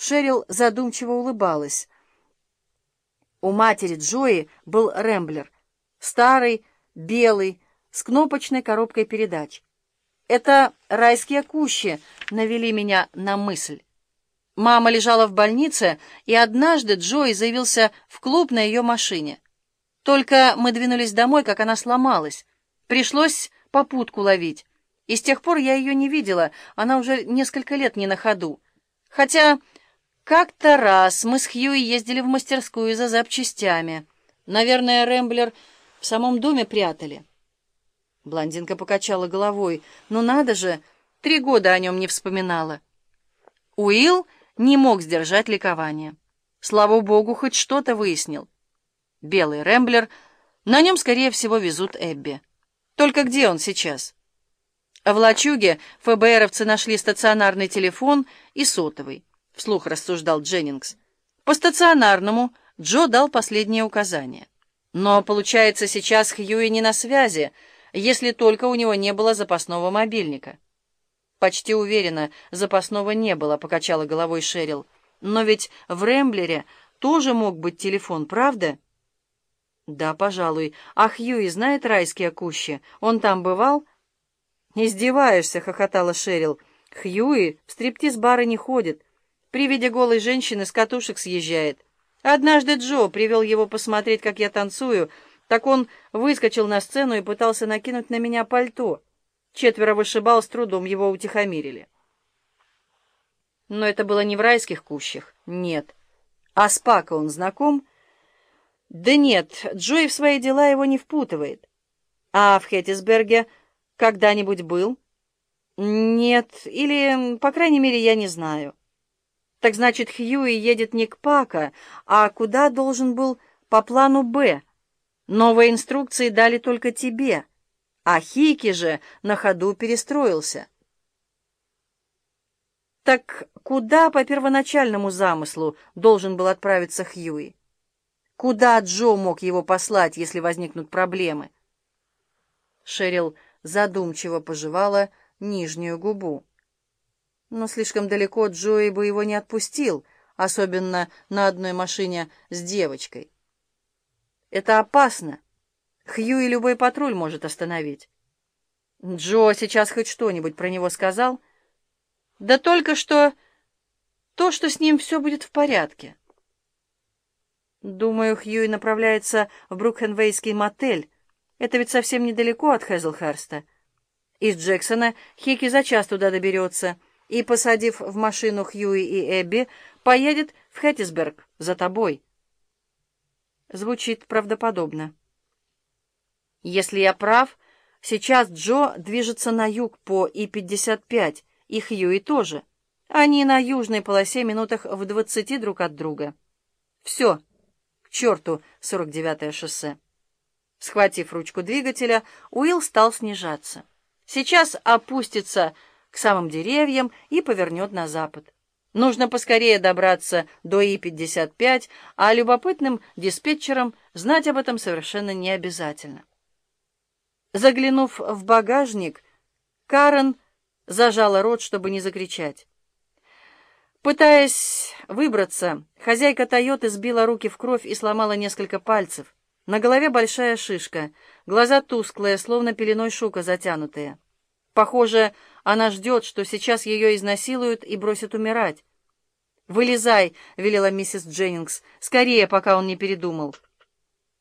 Шерил задумчиво улыбалась. У матери Джои был Рэмблер, старый, белый, с кнопочной коробкой передач. Это райские кущи навели меня на мысль. Мама лежала в больнице, и однажды Джои заявился в клуб на ее машине. Только мы двинулись домой, как она сломалась. Пришлось попутку ловить. И с тех пор я ее не видела, она уже несколько лет не на ходу. Хотя как-то раз мы с Хьюи ездили в мастерскую за запчастями. Наверное, Рэмблер в самом доме прятали. Блондинка покачала головой. «Ну надо же, три года о нем не вспоминала». Уилл не мог сдержать ликование. Слава богу, хоть что-то выяснил. Белый Рэмблер, на нем, скорее всего, везут Эбби. Только где он сейчас? В лачуге ФБРовцы нашли стационарный телефон и сотовый, вслух рассуждал Дженнингс. По стационарному Джо дал последние указания. Но, получается, сейчас Хьюи не на связи, если только у него не было запасного мобильника. «Почти уверена, запасного не было», — покачала головой Шерил. «Но ведь в Рэмблере тоже мог быть телефон, правда?» «Да, пожалуй. А Хьюи знает райские кущи? Он там бывал?» «Издеваешься», — хохотала Шерил. «Хьюи в стриптиз-бары не ходит. При виде голой женщины с катушек съезжает. Однажды Джо привел его посмотреть, как я танцую, так он выскочил на сцену и пытался накинуть на меня пальто. Четверо вышибал, с трудом его утихомирили. Но это было не в райских кущах, нет. А с Пако он знаком? Да нет, Джои в свои дела его не впутывает. А в Хеттисберге когда-нибудь был? Нет, или, по крайней мере, я не знаю. Так значит, Хьюи едет не к Пака, а куда должен был по плану «Б». Новые инструкции дали только тебе, а Хики же на ходу перестроился. Так куда по первоначальному замыслу должен был отправиться Хьюи? Куда Джо мог его послать, если возникнут проблемы? Шерил задумчиво пожевала нижнюю губу. Но слишком далеко Джои бы его не отпустил, особенно на одной машине с девочкой. Это опасно. Хью и любой патруль может остановить. Джо сейчас хоть что-нибудь про него сказал? Да только что то, что с ним все будет в порядке. Думаю, Хьюи направляется в Брукхенвейский мотель. Это ведь совсем недалеко от Хэзлхерста. Из Джексона Хики за час туда доберется и, посадив в машину Хьюи и Эбби, поедет в Хэттисберг за тобой. Звучит правдоподобно. Если я прав, сейчас Джо движется на юг по И-55, и Хьюи тоже. Они на южной полосе минутах в двадцати друг от друга. Все, к черту 49-е шоссе. Схватив ручку двигателя, Уилл стал снижаться. Сейчас опустится к самым деревьям и повернет на запад. Нужно поскорее добраться до И-55, а любопытным диспетчерам знать об этом совершенно не обязательно. Заглянув в багажник, Карен зажала рот, чтобы не закричать. Пытаясь выбраться, хозяйка «Тойоты» сбила руки в кровь и сломала несколько пальцев. На голове большая шишка, глаза тусклые, словно пеленой шука затянутые. Похоже, она ждет, что сейчас ее изнасилуют и бросят умирать. «Вылезай!» — велела миссис Дженнингс. «Скорее, пока он не передумал».